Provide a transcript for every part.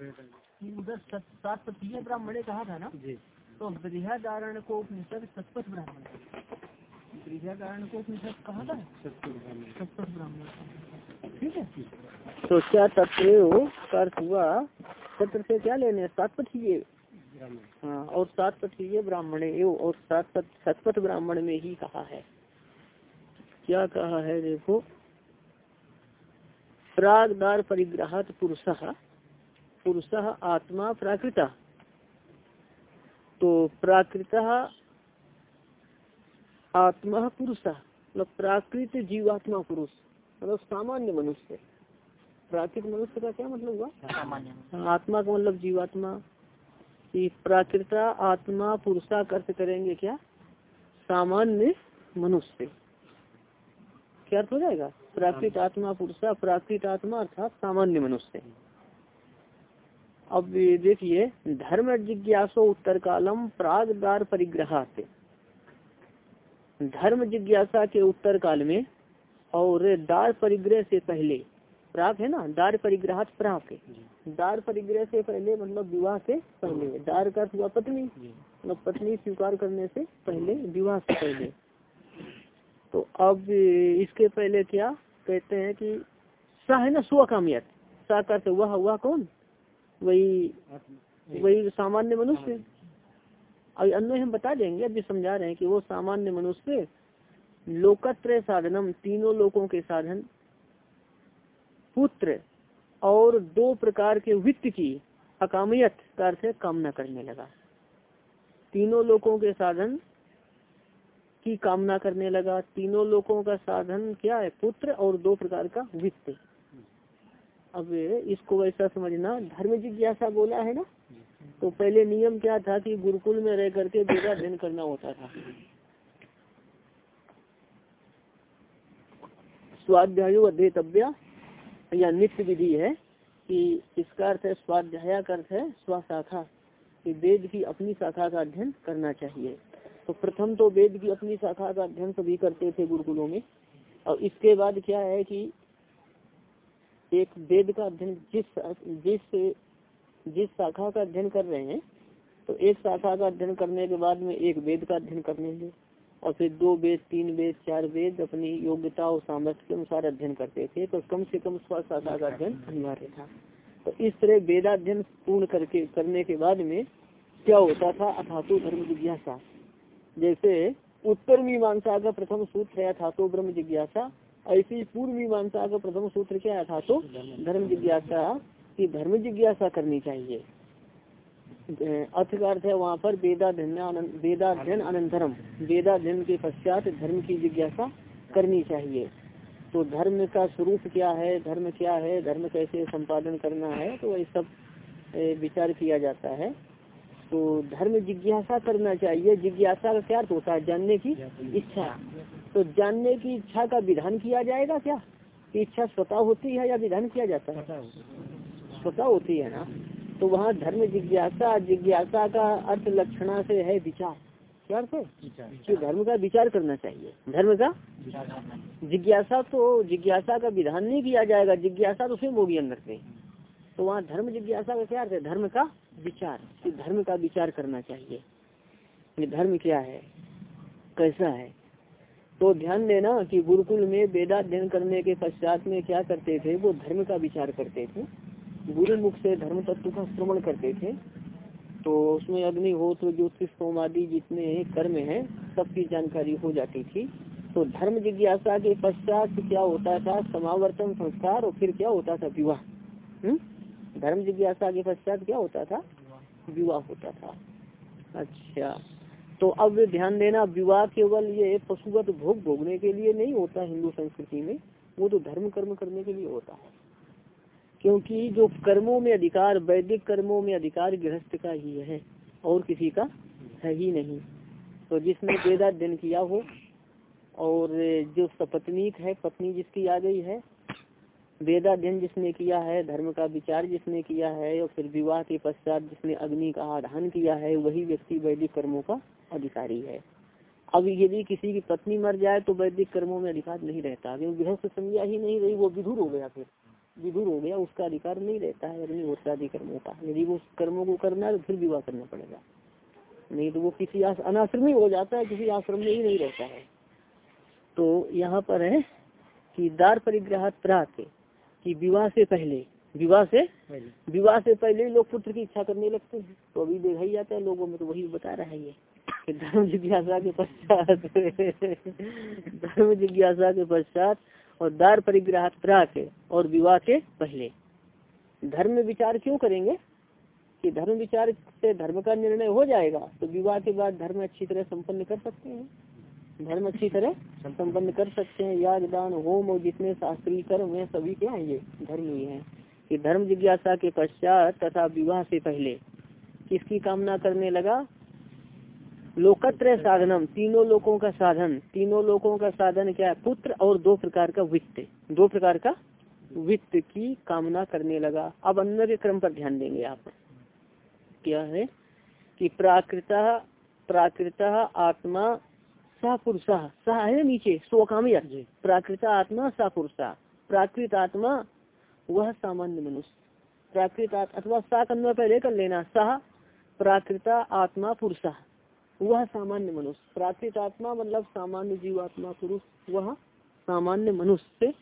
उधर सात पत्रिय ब्राह्मणे कहा था ना? जी। तो बृहदारण को उपनिषद सतपथ ब्राह्मण। बृहदारण को उपनिषद कहा था? सतपथ ब्राह्मण। ठीक है? तो क्या तत्व का अर्थ हुआ? सत्र से क्या लेने? सात पत्रिय हाँ और सात पत्रिय ब्राह्मण और सात सतपथ ब्राह्मण में ही कहा है। क्या कहा है देखो? प्रागदार परिग्रहात पुरुष। पुरुष आत्मा प्राकृत। तो प्राकृत आत्मा पुरुष मतलब प्राकृत जीवात्मा पुरुष मतलब सामान्य मनुष्य। प्राकृत मनुष्य का क्या मतलब हुआ? सामान्य आत्मा का मतलब जीवात्मा। कि प्राकृत आत्मा पुरुषा अर्थ करेंगे क्या? सामान्य मनुष्य। क्या अर्थ हो जाएगा? प्राकृत आत्मा पुरुषा प्राकृत आत्मा अर्थात सामान्य मनुष्य। अब देखिए धर्म जिज्ञासो उत्तर कालम प्रागदार परिग्रह धर्म जिज्ञासा के उत्तर काल में और दार परिग्रह से पहले प्राग है ना? दार परिग्रह प्राग। दार परिग्रह से पहले मतलब विवाह से पहले। दार का हुआ पत्नी। मतलब पत्नी स्वीकार करने से पहले विवाह से पहले। तो अब इसके पहले क्या कहते हैं कि सा है ना स्वकामियत सा का वह हुआ कौन? वही वही सामान्य मनुष्य। अभी अन्य हम बता देंगे अभी समझा रहे हैं कि वो सामान्य मनुष्य लोकत्र साधनम तीनों लोगों के साधन पुत्र और दो प्रकार के वित्त की अकामियत कार से कामना करने लगा। तीनों लोगों के साधन की कामना करने लगा तीनों लोगों का साधन क्या है? पुत्र और दो प्रकार का वित्त। अब इसको वैसा समझना, धर्म जिज्ञासा बोला है ना? तो पहले नियम क्या था कि गुरुकुल में रह करके वेदाध्ययन करना होता था। स्वाध्याय अध्येतव्य, या नित्य विधि है कि इसका अर्थ है स्वाध्याय का अर्थ है स्वशाखा, कि वेद की अपनी शाखा का अध्ययन करना चाहिए। तो प्रथम तो वेद की अपनी शाखा का अध्ययन सभी करते थे गुरुकुलों में। और इसके बाद क्या है कि एक वेद का अध्ययन जिस जिस जिस शाखा का अध्ययन कर रहे हैं तो एक शाखा का अध्ययन करने के बाद में एक वेद का अध्ययन कर लेंगे। और फिर दो वेद, तीन वेद, चार वेद अपनी योग्यता और सामर्थ्य के अनुसार अध्ययन करते थे तो कम से कम स्व शाखा का अध्ययन अनिवार्य था। तो इस तरह वेदाध्ययन पूर्ण करके, करने के बाद में क्या होता था? अथातो धर्म जिज्ञासा। जैसे उत्तर मीमांसा का प्रथम सूत्र है अथातो ब्रह्म जिज्ञासा ऐसी पूर्व मीमांसा का प्रथम सूत्र क्या था? तो धर्म जिज्ञासा की धर्म जिज्ञासा करनी चाहिए। अर्थ का अर्थ है वहाँ पर वेदाध्यन वेदाध्ययन अनंतरम वेदाध्यन के पश्चात धर्म की जिज्ञासा करनी चाहिए। तो धर्म का स्वरूप क्या है? धर्म क्या है? धर्म कैसे संपादन करना है? तो वही सब विचार किया जाता है। तो धर्म जिज्ञासा करना चाहिए। जिज्ञासा का क्या होता है? जानने की इच्छा। तो जानने की इच्छा का विधान किया जाएगा क्या? कि इच्छा स्वतः होती है या विधान किया जाता है? स्वतः होती है। ना? तो वहाँ धर्म जिज्ञासा जिज्ञासा का अर्थ लक्षणा से है विचार। क्या अर्थ है? कि धर्म का विचार करना चाहिए। धर्म का? जिज्ञासा तो जिज्ञासा का विधान नहीं किया जाएगा। जिज्ञासा तो स्वयं होगी अंदर से। तो वहाँ धर्म जिज्ञासा का क्या अर्थ है? धर्म का विचार। कि धर्म का विचार करना चाहिए। धर्म क्या है? कैसा है? तो ध्यान देना कि गुरुकुल में वेदाध्ययन करने के पश्चात में क्या करते थे? वो धर्म का विचार करते थे। गुरु मुख से धर्म तत्व का श्रवण करते थे। तो उसमें अग्निहोत्र, ज्योतिष सोमादि जितने कर्म हैं सबकी जानकारी हो जाती थी। तो धर्म जिज्ञासा के पश्चात क्या होता था? समावर्तन संस्कार और फिर क्या होता था? विवाह। हम्म? धर्म जिज्ञासा के पश्चात क्या होता था? विवाह होता था। अच्छा। तो अब ध्यान देना, विवाह केवल ये पशुगत भोग भोगने के लिए नहीं होता हिंदू संस्कृति में, वो तो धर्म कर्म करने के लिए होता है। क्योंकि जो कर्मों में अधिकार, वैदिक कर्मों में अधिकार गृहस्थ का ही है, और किसी का है ही नहीं। तो जिसने वेदाध्ययन किया हो, और जो सपत्नीक है, पत्नी जिसकी आ गई है वेदाध्ययन जिसने किया है, धर्म का विचार जिसने किया है, और फिर विवाह के पश्चात जिसने अग्नि का आधान किया है, वही व्यक्ति वैदिक कर्मों का अधिकारी है। अब यदि किसी की पत्नी मर जाए तो वैदिक कर्मों में अधिकार नहीं रहता। क्योंकि गृहस्थ संज्ञा ही नहीं रही वो विधुर हो गया फिर। विदुर हो गया उसका अधिकार नहीं रहता है अग्निहोत्रादि कर्मों का। यदि वो कर्मों को करना है तो फिर विवाह करना पड़ेगा। नहीं तो वो किसी अनाश्रमी हो जाता है किसी आश्रम में ही नहीं रहता है। तो यहाँ पर है कि दार परिग्रह प्रात कि विवाह से पहले विवाह से विवाह से पहले लोग पुत्र की इच्छा करने लगते हैं। तो अभी देखा ही जाता है लोगों में तो वही बता रहा है ये। धर्म जिज्ञासा के पश्चात धर्म जिज्ञासा के पश्चात और दार परिग्रह प्राक और विवाह के पहले। धर्म विचार क्यों करेंगे? कि धर्म विचार से धर्म का निर्णय हो जाएगा तो विवाह के बाद धर्म अच्छी तरह संपन्न कर सकते हैं। धर्म अच्छी तरह संपन्न कर सकते हैं। याद दान, होम और जितने शास्त्रीय कर्म है, सभी क्या है ये? धर्म ही है। कि धर्म जिज्ञासा के पश्चात तथा विवाह से पहले किसकी कामना करने लगा? लोकत्र साधनम, तीनों लोगों का साधन। तीनों लोगों का साधन क्या है? पुत्र और दो प्रकार का वित्त। दो प्रकार का वित्त की कामना करने लगा। अब अन्य के क्रम पर ध्यान देंगे आप। क्या है? कि प्राकृत प्राकृत आत्मा सा पुरुषा। सा है नीचे? स्वकामी प्राकृत आत्मा सा पुरुषा। प्राकृत आत्मा वह सामान्य मनुष्य। प्राकृत अथवा सा कन्वा पहले कर लेना। सह प्राकृत आत्मा पुरुषा। वह सामान्य मनुष्य। प्राकृत आत्मा मतलब सामान्य जीवात्मा पुरुष वह सामान्य मनुष्य।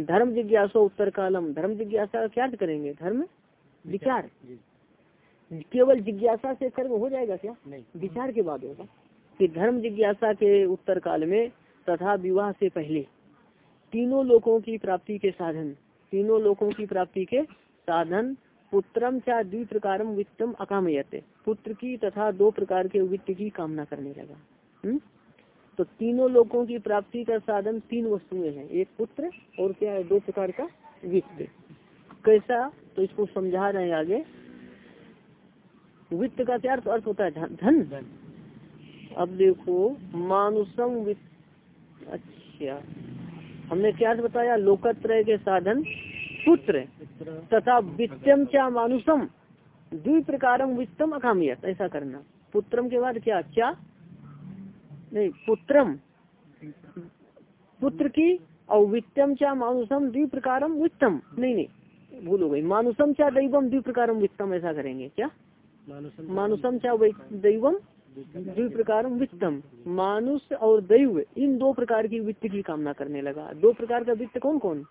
धर्म जिज्ञासा उत्तर कालम धर्म जिज्ञासा क्या करेंगे? धर्म? विचार। केवल जिज्ञासा से कर्म हो जाएगा क्या? नहीं। विचार के बाद होगा। कि धर्म जिज्ञासा के उत्तर काल में तथा विवाह से पहले तीनों लोगों की प्राप्ति के साधन तीनों लोगों की प्राप्ति के साधन पुत्रम चाह द्वि प्रकार वित्तम अकामयत। पुत्र की तथा दो प्रकार के वित्त की कामना करने लगा। हुँ? तो तीनों लोगों की प्राप्ति का साधन तीन वस्तुएँ हैं। एक पुत्र और क्या है? दो प्रकार का वित्त। कैसा? तो इसको समझा रहे हैं आगे। वित्त का क्या अर्थ होता है? धन? धन। अब देखो मानुषम वित्त। अच्छा। हमने क्या बताया? लोकत्रय के साधन। पुत्र तथा वित्तम क्या मानुषम प्रकार वित्तम अकामियत ऐसा करना। पुत्रम के बाद क्या? क्या? नहीं पुत्रम पुत्र की और वित्तम क्या मानुषम द्वि प्रकार वित्तम। नहीं नहीं भूल हो गई। मानुषम क्या दैवम द्वि प्रकार वित्तम ऐसा करेंगे। क्या? मानुषम क्या दैवम द्वि। प्रकार वित्तम। मानुष और दैव इन दो प्रकार की वित्त की कामना करने लगा। दो प्रकार का वित्त कौन कौन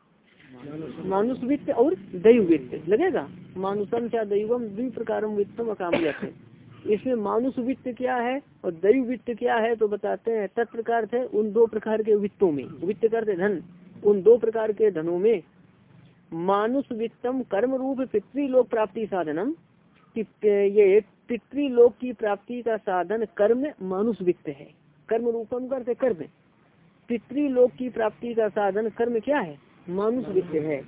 मानुष वित्त और दैव वित्त लगेगा? मानुषम क्या दैवम, द्वि प्रकार वित्तम अकामयत है इसमें मानुष वित्त क्या है और दैव वित्त क्या है तो बताते हैं तत्प्रकार थे उन दो प्रकार के वित्तों में। वित्त करते धन, उन दो प्रकार के धनों में। मानुष वित्तम कर्म रूप पितृलोक प्राप्ति साधनम ये पितृलोक की प्राप्ति का साधन कर्म मानुष वित्त है। कर्म रूपम करते कर्म। पितृलोक की प्राप्ति का साधन कर्म क्या है? मानुष वित्त है।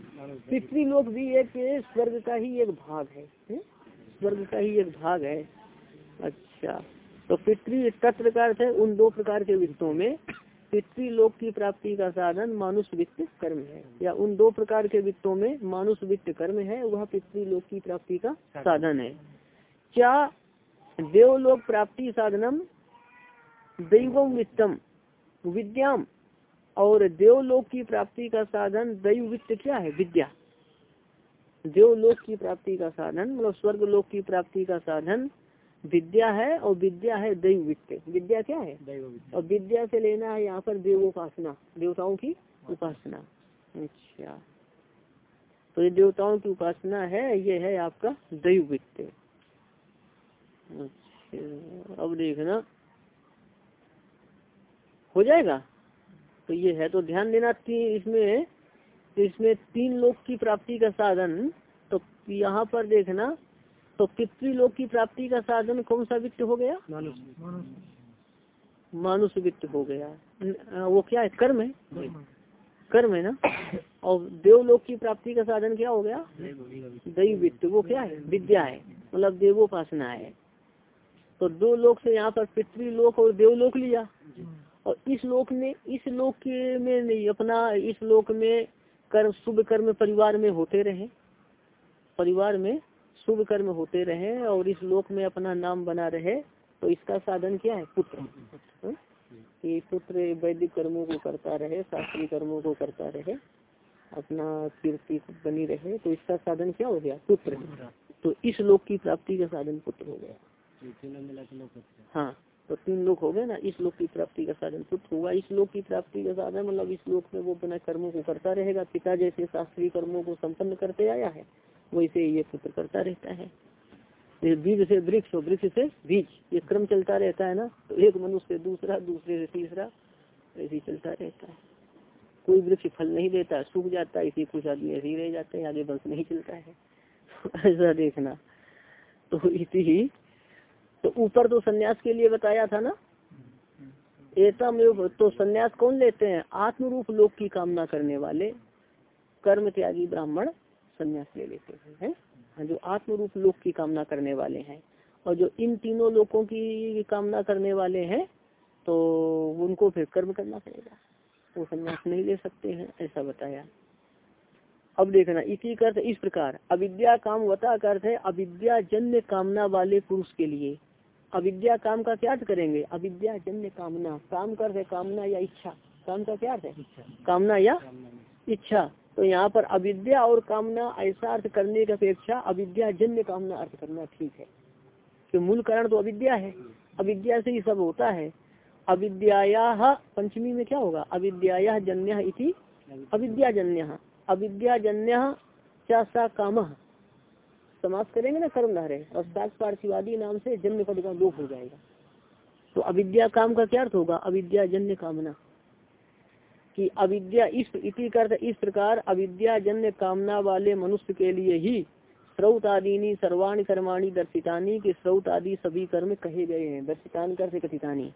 पितृलोक भी एक स्वर्ग का ही एक भाग है स्वर्ग का ही एक भाग है। अच्छा तो पितृ तत्व का अर्थ है उन दो प्रकार के वित्तों में। पितृलोक की प्राप्ति का साधन मानुष वित्त कर्म है, या उन दो प्रकार के वित्तों में मानुष वित्त कर्म है, वह पितृलोक की प्राप्ति का साधन है। क्या देवलोक प्राप्ति साधनम दैवम वित्तम विद्याम और देवलोक की प्राप्ति का साधन दैव वित्त क्या है? विद्या। देवलोक की प्राप्ति का साधन मतलब स्वर्ग लोक की प्राप्ति का साधन विद्या है और विद्या है दैव वित्त विद्या क्या है? और विद्या से लेना है यहाँ पर देवोपासना देवताओं की उपासना। अच्छा। तो ये देवताओं की उपासना है ये है आपका दैव वित्त अच्छा अब देखना। हो जाएगा? तो ये है तो ध्यान देना इसमें इसमें तीन लोग की प्राप्ति का साधन तो यहाँ पर देखना तो पितृलोक की प्राप्ति का साधन कौन सा वित्त हो गया? मानुष वित्त हो गया। वो क्या है? कर्म है? कर्म। है ना? और देवलोक की प्राप्ति का साधन क्या हो गया? दैव वित्त। वो क्या है? विद्या है। मतलब देवोपासना है। तो दो लोक से यहाँ पर पितृलोक और देवलोक लिया। और इस लोक में इस लोक में नहीं अपना इस लोक में कर्म शुभ कर्म परिवार में होते रहे। परिवार में शुभ कर्म होते रहे और इस लोक में अपना नाम बना रहे। तो इसका साधन क्या है? पुत्र। कि पुत्र वैदिक कर्मों को करता रहे शास्त्रीय कर्मों को करता रहे अपना कीर्ति बनी रहे। तो इसका साधन क्या हो गया? पुत्र। तो इस लोक की प्राप्ति का साधन पुत्र हो गया। हाँ। तो तीन लोग हो गए ना, इस लोक की प्राप्ति का साधन पुत्र हुआ। इस लोक की प्राप्ति का साधन मतलब इस लोक में वो अपना कर्मों को करता रहेगा। पिता जैसे शास्त्रीय कर्मों को संपन्न करते आया है, वैसे ये पुत्र करता रहता है। बीज से वृक्ष और वृक्ष से बीज, ये क्रम चलता रहता है ना तो एक मनुष्य से दूसरा, दूसरे से तीसरा, ऐसे चलता रहता है। कोई वृक्ष फल नहीं देता, सूख जाता है इसी कुछ आदमी ऐसे ही रह जाते हैं, आगे वंश नहीं चलता है। ऐसा देखना। तो इसी तो ऊपर तो सन्यास के लिए बताया था ना? एतम तो सन्यास कौन लेते हैं? आत्म रूप लोक की कामना करने वाले कर्म त्यागी ब्राह्मण सन्यास ले लेते हैं, है? जो आत्म रूप लोक की कामना करने वाले हैं। और जो इन तीनों लोगों की कामना करने वाले हैं तो उनको फिर कर्म करना पड़ेगा। वो सन्यास नहीं ले सकते हैं, ऐसा बताया। अब देखना, इसी अर्थ इस प्रकार, अविद्या काम वता का अर्थ है, अविद्या जन्य कामना वाले पुरुष के लिए। अविद्या काम का क्या अर्थ करेंगे? अविद्या, जन्य कामना। काम कर कामना या इच्छा? काम का क्या अर्थ है? कामना या इच्छा। तो यहाँ पर अविद्या और कामना, ऐसा अर्थ करने की अपेक्षा अविद्या, जन्य कामना अर्थ करना ठीक है। कि मूल कारण तो अविद्या है। अविद्या से ही सब होता है। अविद्या पंचमी में क्या होगा? अविद्या जन्य इति अविद्याजन्य। अविद्याजन्य चा काम। समाप्त करेंगे ना कर्म धारे। और सात पार्थिवादी नाम से जन्म पद का लोप हो जाएगा। तो अविद्या काम का क्या अर्थ होगा? अविद्या जन्य कामना। कि अविद्या इस इति कर इस प्रकार अविद्या जन्य कामना वाले मनुष्य के लिए ही स्रोत आदि सर्वाणी कर्माणी दर्शितानी के स्रोत आदि सभी कर्म कहे गए हैं। दर्शितान कर से कथितानी।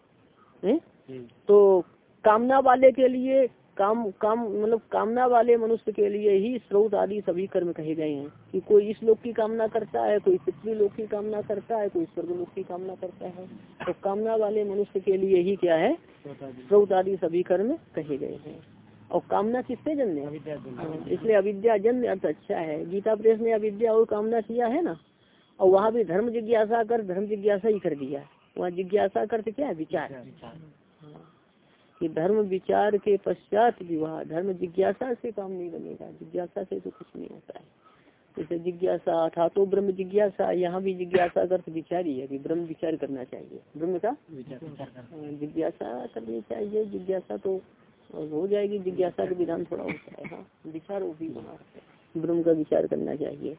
तो कामना वाले के लिए काम काम मतलब कामना वाले मनुष्य के लिए ही स्रोत आदि सभी कर्म कहे गए हैं। कि कोई इस लोक की कामना करता है कोई पृथ्वी लोक की कामना करता है कोई स्वर्ग लोक की कामना करता है। तो कामना वाले मनुष्य के लिए ही क्या है? स्रोत आदि। सभी कर्म कहे गए हैं। और कामना किससे जन्य हाँ, इसलिए अविद्या जन्य अर्थ अच्छा है। गीता प्रेस ने अविद्या और कामना किया है ना? और वहाँ भी धर्म जिज्ञासा कर धर्म जिज्ञासा ही कर दिया। वहाँ जिज्ञासा करते क्या है? विचार। कि धर्म विचार के पश्चात विवाह धर्म जिज्ञासा से काम नहीं बनेगा। जिज्ञासा से तो कुछ नहीं होता है। जैसे जिज्ञासा था तो ब्रह्म जिज्ञासा यहाँ भी जिज्ञासा कर विचार ही है कि ब्रह्म विचार करना चाहिए। ब्रह्म का? हाँ, जिज्ञासा करनी चाहिए। जिज्ञासा तो हो जाएगी। जिज्ञासा का विधान थोड़ा होता है। हाँ विचार वो भी होना ब्रह्म का विचार करना चाहिए।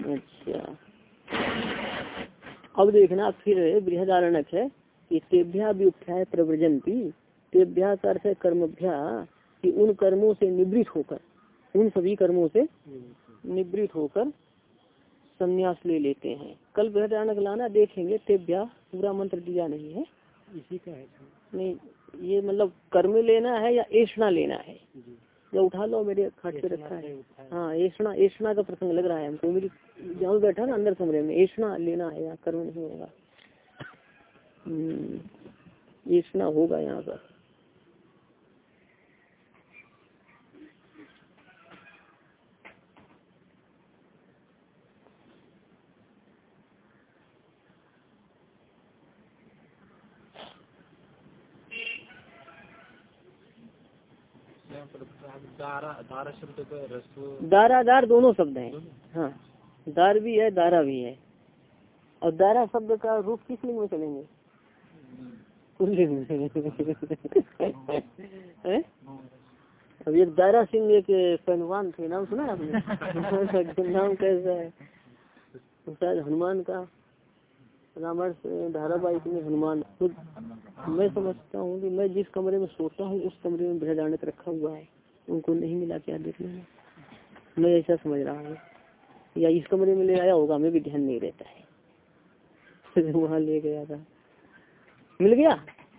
अच्छा। अब देखना फिर बृहदारणक है। कि तेभ्या व्युख्याय प्रव्रजंती तेभ्या का अर्थ है कर्मभ्या कि उन कर्मों से निवृत्त होकर उन सभी कर्मों से निवृत्त होकर संन्यास ले लेते हैं। कल बृहदानक लाना देखेंगे तेभ्या पूरा मंत्र दिया नहीं है। इसी का है नहीं ये मतलब कर्म लेना है या ऐसा लेना है? या उठा लो मेरे खाट पे रखा है। हाँ ऐसा ऐसा का प्रसंग लग रहा है हमको। मेरी जहाँ बैठा ना अंदर कमरे में ऐसा लेना है या कर्म नहीं होगा। इतना हम्म, होगा यहाँ पर। दारा दार दोनों शब्द हैं। हाँ दार भी है दारा भी है। और दारा शब्द का रूप किस लिंग में चलेंगे? अब एक दारा सिंह एक पहलवान थे, नाम सुना आपने? नाम कैसा है? शायद हनुमान का। रामायण धारावाहिक में हनुमान। खुद मैं समझता हूँ कि मैं जिस कमरे में सोता हूँ, उस कमरे में बृहदानक रखा हुआ है। उनको नहीं मिला क्या देखने में मैं ऐसा समझ रहा हूँ। या इस कमरे में ले आया होगा, मैं भी ध्यान नहीं रहता है। वहाँ ले गया था। मिल गया?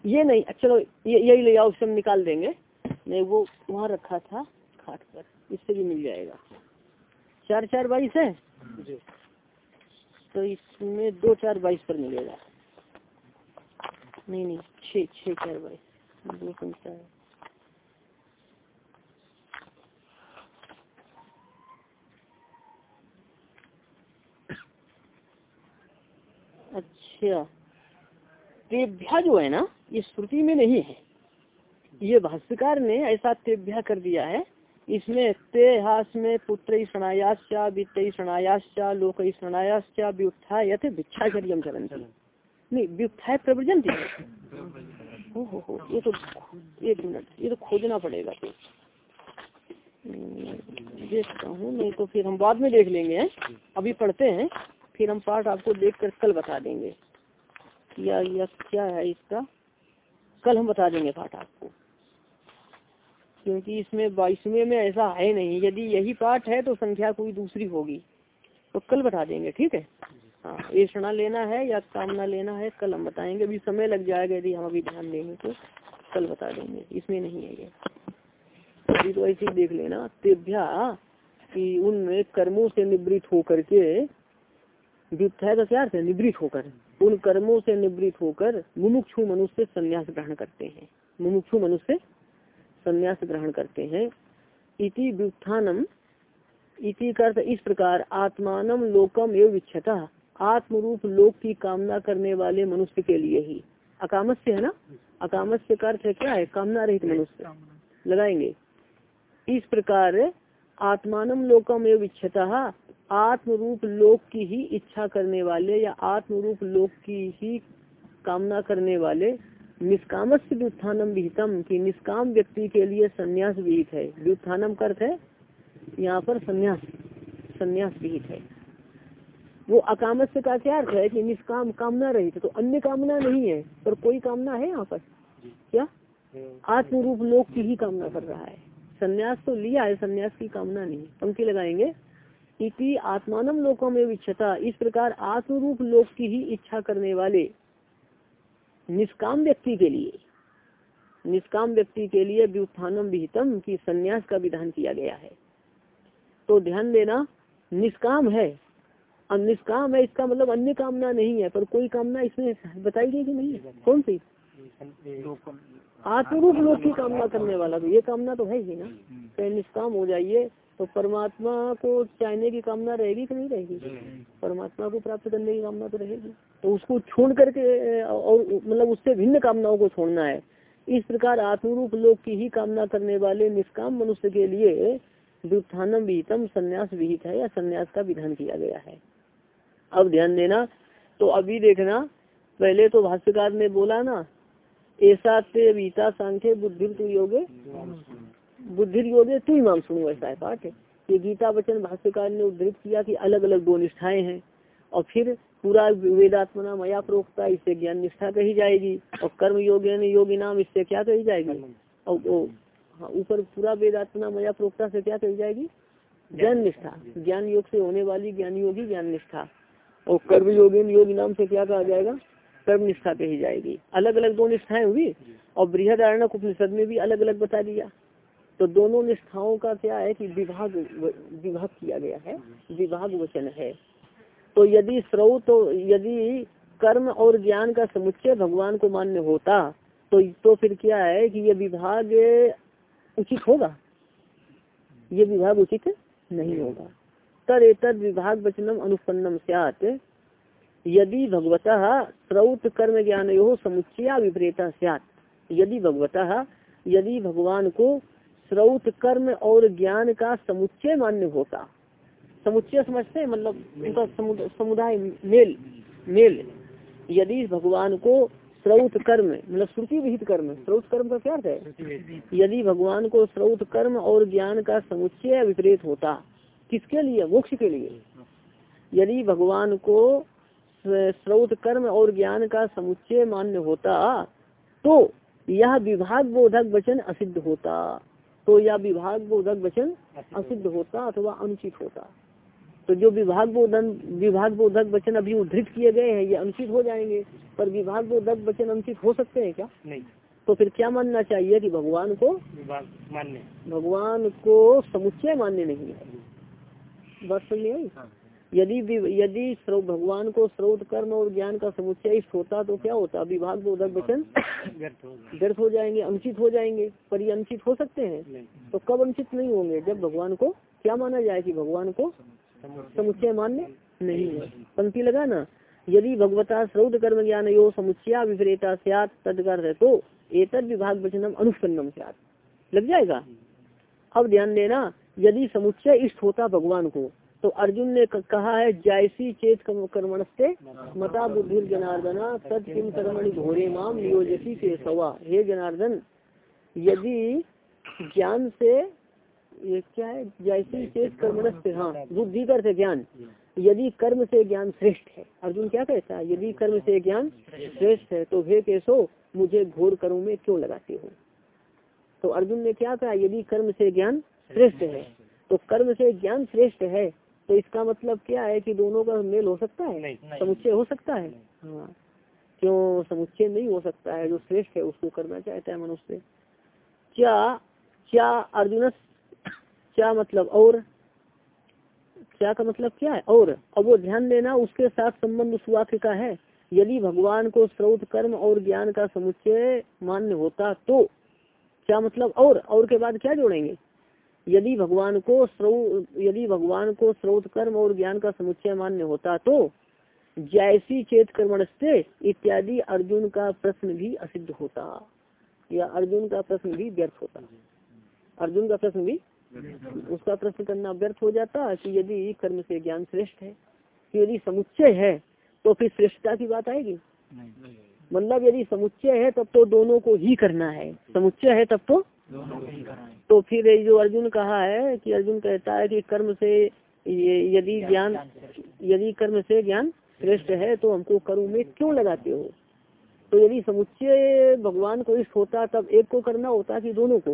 ये नहीं चलो ये यही ले आओ हम निकाल देंगे। नहीं वो वहाँ रखा था खाट पर। इससे भी मिल जाएगा। चार चार बाईस है? तो इसमें दो चार बाईस पर मिलेगा। नहीं नहीं छः छः चार बाईस दो है अच्छा। तेभ्या जो है ना, ये श्रुति में नहीं है। ये भाष्यकार ने ऐसा तेभ्या कर दिया है। इसमें ते हास में पुत्र स्नायाश्चा वित्त स्नायाश्चा लोक स्नायाश्चा व्युत्था यथ भिक्षाचर्यम चरण नहीं, व्युत्थाय प्रवर्जन थी हो हो हो ये तो एक मिनट, ये तो खोजना पड़ेगा तो। देखता हूँ, नहीं तो फिर हम बाद में देख लेंगे अभी पढ़ते हैं, फिर हम पाठ आपको देख कर कल बता देंगे। या या क्या है इसका? कल हम बता देंगे पाठ आपको। क्योंकि इसमें बाईसवें में ऐसा है नहीं। यदि यही पाठ है तो संख्या कोई दूसरी होगी। तो कल बता देंगे, ठीक है? हाँ ऐसा लेना है, या कामना लेना है, कल हम बताएँगे। अभी समय लग जाएगा, यदि हम अभी ध्यान देंगे तो कल बता देंगे। इसमें नहीं है ये। अभी तो ऐसे ही देख लेना। तेभ्या कि उन कर्मों से निवृत्त होकर के व्युत्थाय का क्या अर्थ है निवृत्त होकर। उन कर्मों से निवृत्त होकर मुमुक्षु मनुष्य संन्यास ग्रहण करते हैं। मुमुक्षु मनुष्य संन्यास ग्रहण करते हैं। इति व्युत्थानम। इति कर्थ इस प्रकार आत्मानम लोकम एवं इच्छता आत्मरूप लोक की कामना करने वाले मनुष्य के लिए ही। अकामस्य है ना? अकामस्य का अर्थ क्या है? कामना रहित मनुष्य। लगाएँगे। इस प्रकार आत्मानम लोकम एवं इच्छता आत्मरूप लोक की ही इच्छा करने वाले या आत्मरूप लोक की ही कामना करने वाले निष्काम से व्युत्थानम विहितम की निष्काम व्यक्ति के लिए संन्यास विहित है। व्युत्थानम अर्थ है यहाँ पर संन्यास संन्यास विहित है। वो अकामस्य का क्या अर्थ है कि निष्काम कामना रहित तो अन्य कामना नहीं है पर कोई कामना है यहाँ पर? क्या? आत्मरूप लोक की ही कामना कर रहा है। संन्यास तो लिया है संन्यास की कामना नहीं। पंक्ति लगाएँगे। इति आत्मानम लोकों में इच्छता। इस प्रकार आत्मरूप लोक की ही इच्छा करने वाले निष्काम व्यक्ति के लिए निष्काम व्यक्ति के लिए व्युत्थानम विहितम की संन्यास का विधान किया गया है। तो ध्यान देना निष्काम है। अब निष्काम है इसका मतलब अन्य कामना नहीं है पर कोई कामना इसमें बताई गई कि नहीं कौन सी? आत्मरूप लोक की कामना करने वाला तो ये कामना तो है ही ना। तो निष्काम हो जाइए तो परमात्मा को चाहने की कामना रहेगी कि नहीं रहेगी? परमात्मा को प्राप्त करने की कामना तो रहेगी। तो उसको छोड़ करके, और मतलब उससे भिन्न कामनाओं को छोड़ना है। इस प्रकार आत्मरूप लोक की ही कामना करने वाले निष्काम मनुष्य के लिए व्युत्थानम विहितम संन्यास विहित है, या संन्यास का विधान किया गया है। अब ध्यान देना तो अभी देखना, पहले तो भाष्यकार ने बोला ना, ऐसा ते वीता सांख्य बुद्धि योगे। बुद्धि योगे तू इमाम सुनो ऐसा है पाठ ये गीता वचन भाष्यकार ने उद्धृत किया कि अलग अलग दो निष्ठाएँ हैं और फिर पूरा वेदात्मना मया प्रोक्ता इससे ज्ञान निष्ठा कही जाएगी और कर्म योगे योगी नाम इससे क्या कही जाएगी? और हाँ ऊपर पूरा वेदात्मना मया प्रोक्ता से क्या कही जाएगी? ज्ञान निष्ठा। ज्ञान योग से होने वाली ज्ञान योगी ज्ञान निष्ठा। और कर्म योगी योगी नाम से क्या कहा जाएगा? कर्म निष्ठा कही जाएगी। अलग अलग दो निष्ठाएँ हुई और बृहद उपनिषद में भी अलग अलग बता दिया। तो दोनों निष्ठाओं का क्या है कि विभाग विभाग किया गया है, विभाग वचन है। तो यदि स्रोत तो यदि कर्म और ज्ञान का समुच्चय भगवान को मान्य होता तो तो फिर क्या है कि ये विभाग उचित होगा? ये विभाग उचित नहीं होगा। तर एतद विभाग वचनम अनुपन्नम सियात। यदि भगवतः स्रोत कर्म ज्ञान यो समुच्चया विपरीता सियात। यदि भगवतः यदि भगवान को स्रोत कर्म और ज्ञान का समुच्चय मान्य होता। समुच्चय समझते हैं मतलब उनका समुदाय मेल मेल। यदि भगवान को स्रोत कर्म मतलब श्रुति विहित कर्म स्रोत कर्म का क्या अर्थ है? यदि भगवान को स्रोत कर्म और ज्ञान का समुच्चय विपरीत होता किसके लिए? मोक्ष के लिए। यदि भगवान को स्रोत कर्म और ज्ञान का समुच्चय मान्य होता तो यह विभाग बोधक वचन असिद्ध होता। तो यह विभाग बोधक वचन असिद्ध होता अथवा अनुचित होता। तो जो विभाग बोधन विभाग बोधक वचन अभी उद्धृत किए गए हैं ये अनुचित हो जाएँगे पर विभाग बोधक वचन अनुचित हो सकते हैं क्या? नहीं। तो फिर क्या मानना चाहिए कि भगवान को? मान्य। भगवान को समुच्चय मान्य नहीं है। बस सुनिए आई? यदि यदि भगवान को स्रोत कर्म और ज्ञान का समुच्चय होता तो क्या होता? विभाग बोधक वचन व्यर्थ हो जाएँगे। अनुचित हो जाएँगे पर ये अनुचित हो सकते हैं। तो कब अनुचित नहीं होंगे? जब भगवान को क्या माना जाए कि भगवान को समुच्चय मान्य नहीं है? पंक्ति लगा ना यदि भगवता स्रोत कर्म ज्ञान यो समुच्चया विपरीता सियात तदकर है तो एतद विभाग वचनम अनुपन्नम सियात। लग जाएगा? अब ध्यान देना यदि समुच्चय इष्ट होता भगवान को तो अर्जुन ने कहा है, जैसी चेत कर्मण से मता बुद्धि जनार्दना तद किम कर्मणि घोरे माम नियोजसी के सवा। हे जनार्दन, यदि ज्ञान से, ये क्या है? जैसी चेत कर्मण से हाँ बुद्धि कर से ज्ञान। यदि कर्म से ज्ञान श्रेष्ठ है, अर्जुन क्या कहता है? यदि कर्म से ज्ञान श्रेष्ठ है तो हे केसो मुझे घोर कर्म में क्यों लगाते हो? तो अर्जुन ने क्या कहा? यदि कर्म से ज्ञान श्रेष्ठ है तो कर्म से ज्ञान श्रेष्ठ है तो इसका मतलब क्या है कि दोनों का मेल हो सकता है? समुच्चय हो सकता है? हाँ। क्यों समुच्चय नहीं हो सकता है? जो श्रेष्ठ है उसको करना चाहता है मनुष्य। क्या क्या अर्जुन क्या मतलब और? क्या का मतलब क्या है? और अब वो ध्यान देना उसके साथ संबंध उस वाक्य का है। यदि भगवान को स्रोत कर्म और ज्ञान का समुच्चय मान्य होता तो क्या मतलब और? और के बाद क्या जोड़ेंगे? यदि भगवान को स्रोत यदि भगवान को स्रोत कर्म और ज्ञान का समुच्चय मान्य होता तो जैसी चेत कर्मण से इत्यादि अर्जुन का प्रश्न भी असिद्ध होता। या अर्जुन का प्रश्न भी व्यर्थ होता। अर्जुन का प्रश्न भी उसका प्रश्न करना व्यर्थ हो जाता कि यदि कर्म से ज्ञान श्रेष्ठ है। कि यदि समुच्चय है तो फिर श्रेष्ठता की बात आएगी। मतलब यदि समुच्चय है तब तो दोनों को ही करना है। समुच्चय है तब तो तो फिर जो अर्जुन कहा है कि अर्जुन कहता है कि कर्म से यदि ज्ञान यदि कर्म से ज्ञान श्रेष्ठ है तो हमको कर्म में क्यों लगाते हो? तो यदि समुच्चय भगवान को इष्ट होता तब एक को करना होता कि दोनों को?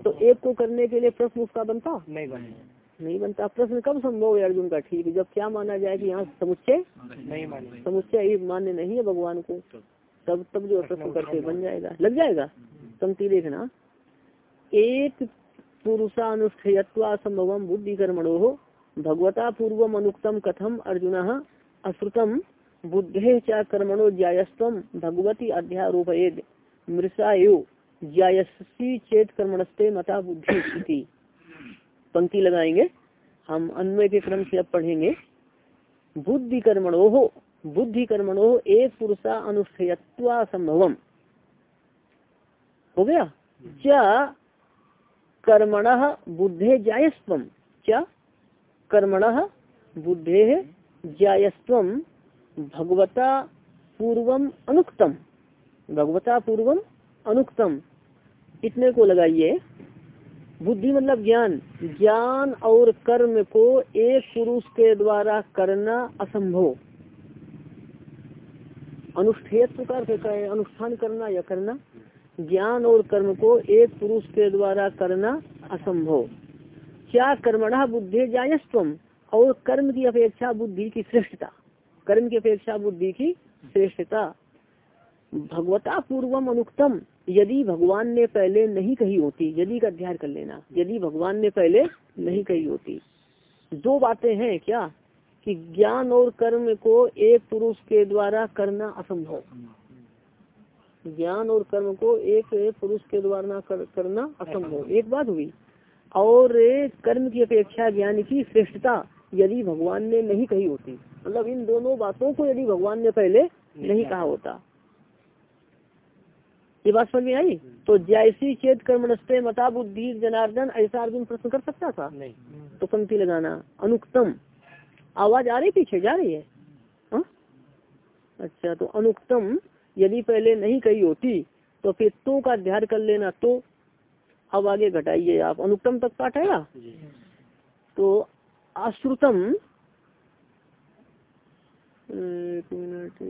तो एक को करने के लिए प्रश्न उसका बनता? नहीं बनता नहीं बनता। प्रश्न कब संभव है अर्जुन का? ठीक जब क्या माना जाए कि यहाँ समुच्चय? नहीं माने। समुच्चय मान्य नहीं है भगवान को। तब तब जो प्रश्न करके बन जाएगा। लग जाएगा? पंक्ति देखना। एक पुरुषानुष्ठेयत्वा संभव बुद्धि कर्मणो भगवता पूर्व अनुक्तम कथम अर्जुन अश्रुतम बुद्धे च कर्मणो ज्यायस्व भगवती अध्यारोपयेद। मृषायु ज्यायसी चेत कर्मणस्ते मता बुद्धि पंक्ति लगाएँगे। हम अन्वय के क्रम से अब पढ़ेंगे। बुद्धि कर्मणो बुद्धि कर्मणो एक पुरुषा हो गया? क्या कर्मण बुद्धे जायस्व क्या कर्मण बुद्धे जायस्व भगवता पूर्वम अनुक्तम। भगवता पूर्वम अनुक्तम। इतने को लगाइए। बुद्धि मतलब ज्ञान। ज्ञान और कर्म को एक पुरुष के द्वारा करना असंभव। अनुष्ठेय प्रकार से अनुष्ठान करना या करना। ज्ञान और कर्म को एक पुरुष के द्वारा करना असंभव। क्या कर्मणा बुद्धि जायस्व और कर्म की अपेक्षा बुद्धि की श्रेष्ठता। कर्म की अपेक्षा बुद्धि की श्रेष्ठता। भगवता पूर्वम अनुक्तम। यदि भगवान ने पहले नहीं कही होती, यदि का अध्ययन कर लेना, यदि भगवान ने पहले नहीं कही होती। दो बातें हैं क्या? कि ज्ञान और कर्म को एक पुरुष के द्वारा करना असंभव। ज्ञान और कर्म को एक पुरुष के द्वारा कर, करना असंभव। एक बात हुई। और कर्म की अपेक्षा ज्ञान की श्रेष्ठता यदि भगवान ने नहीं कही होती मतलब इन दोनों बातों को यदि भगवान ने पहले नहीं कहा। होता। ये बात समझ में आई? तो जैसी चेत कर्मणस्ते मता बुद्धि जनार्दन ऐसा अर्जुन प्रश्न कर सकता था? नहीं। तो पंक्ति लगाना। अनुक्तम। आवाज़ आ रही पीछे? जा रही है? हा? अच्छा तो अनुक्तम यदि पहले नहीं कही होती तो फिर तो का अध्ययन कर लेना तो अब आगे घटाइए आप। अनुक्तम तक पाठ है ना? तो अश्रुतम एक मिनट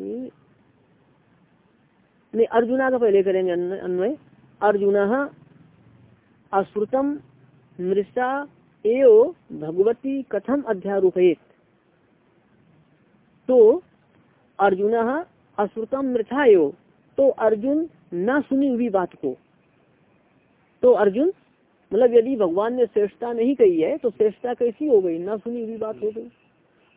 नहीं अर्जुना का पहले करेंगे अन्वय। अर्जुन अश्रुतम मृषा एव भगवती कथम अध्यारोपित तो अर्जुन अश्रुतम मृथा एव तो अर्जुन न सुनी हुई बात को। तो अर्जुन मतलब यदि भगवान ने श्रेष्ठता नहीं कही है तो श्रेष्ठता कैसी हो गई? न सुनी हुई बात हो गई।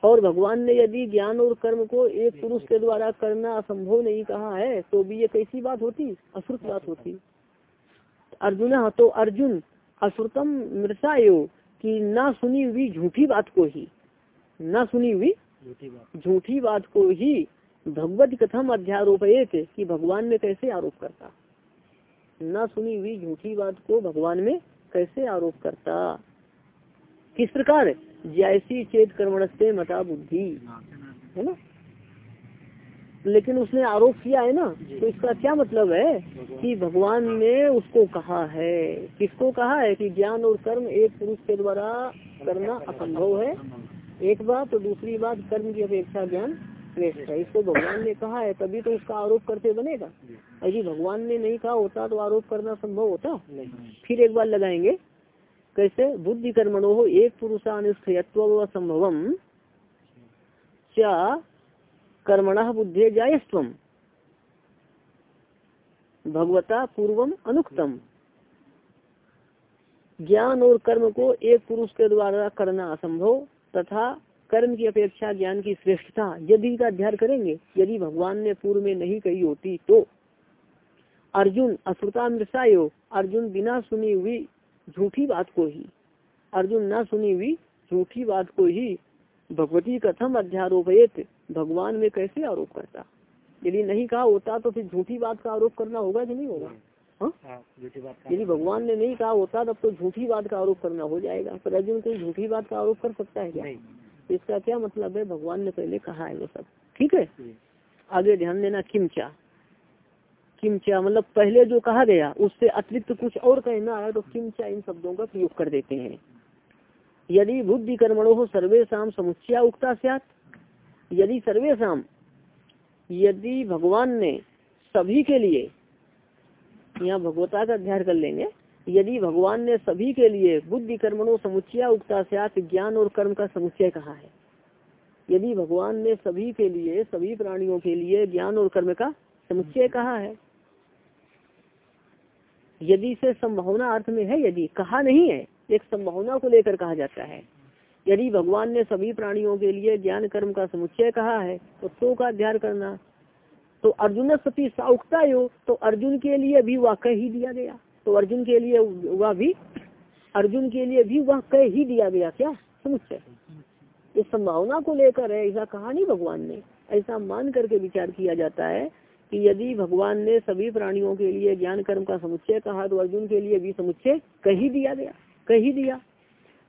और भगवान ने यदि ज्ञान और कर्म को एक पुरुष के द्वारा करना असंभव नहीं कहा है तो भी ये कैसी बात होती? अश्रुत बात होती। अर्जुन तो अर्जुन अश्रुतम मृषायो की ना सुनी हुई झूठी बात को ही ना सुनी हुई झूठी बात को ही भगवत कथम अध्यारोपित कि भगवान में कैसे आरोप करता? ना सुनी हुई झूठी बात को भगवान में कैसे आरोप करता? किस प्रकार? जैसी चेत कर्मण से मता बुद्धि। है ना? लेकिन उसने आरोप किया है ना तो इसका क्या मतलब है कि भगवान ने उसको कहा है? किसको कहा है कि ज्ञान और कर्म एक पुरुष के द्वारा करना असंभव है? एक बात और दूसरी बात कर्म की अपेक्षा ज्ञान श्रेष्ठ है। इसको भगवान ने कहा है, तभी तो इसका आरोप करते बनेगा। यदि भगवान ने नहीं कहा होता तो आरोप करना संभव होता? फिर एक बार लगाएँगे। कैसे? बुद्धि कर्मणो हो, एक पुरुषानुष्ठयत्व संभवम क्या कर्मण बुद्धि जायस्व भगवता पूर्वम अनुक्तम। ज्ञान और कर्म को एक पुरुष के द्वारा करना असंभव, तथा कर्म की अपेक्षा ज्ञान की श्रेष्ठता यदि का अध्ययन करेंगे यदि भगवान ने पूर्व में नहीं कही होती तो अर्जुन अश्रुता मृषायो अर्जुन बिना सुनी हुई झूठी बात को ही अर्जुन ना सुनी हुई झूठी बात को ही भगवती कथम अध्यारोपित भगवान में कैसे आरोप करता? यदि नहीं कहा होता तो फिर झूठी बात का आरोप करना होगा कि नहीं होगा? हाँ? हाँ, यदि भगवान ने नहीं कहा होता तब तो झूठी बात का आरोप करना हो जाएगा। पर अर्जुन कोई झूठी बात का आरोप कर सकता है क्या? इसका क्या मतलब है? भगवान ने पहले कहा है वो सब। ठीक है? आगे ध्यान देना, किमचा। किमचा मतलब पहले जो कहा गया, उससे अतिरिक्त कुछ और कहना है तो किमचा इन शब्दों का प्रयोग कर देते हैं। यदि बुद्धि कर्मणों हो सर्वेशम समुच्चया उगता यदि सर्वेशम यदि भगवान ने सभी के लिए, यहाँ भगवता का अध्ययन कर लेंगे यदि भगवान ने सभी के लिए बुद्धि कर्मणों उगता ज्ञान और कर्म का समुच्चय कहा है। यदि भगवान ने सभी के लिए, सभी प्राणियों के लिए ज्ञान और कर्म का समुच्चय कहा है, यदि से संभावना अर्थ में है, यदि कहा नहीं है, एक संभावना को लेकर कहा जाता है। यदि भगवान ने सभी प्राणियों के लिए ज्ञान कर्म का समुच्चय कहा है तो तो का अध्ययन करना। तो अर्जुन सती साउकता हो तो अर्जुन के लिए भी वाक्य ही दिया गया। तो अर्जुन के लिए वह भी, अर्जुन के लिए भी वह कह ही दिया गया, क्या? समुच्चय इस संभावना को लेकर है, ऐसा कहा नहीं भगवान ने। ऐसा मान करके विचार किया जाता है कि यदि भगवान ने सभी प्राणियों के लिए ज्ञान कर्म का समुच्चय कहा तो अर्जुन के लिए भी समुच्चय कह ही दिया गया, कह ही दिया।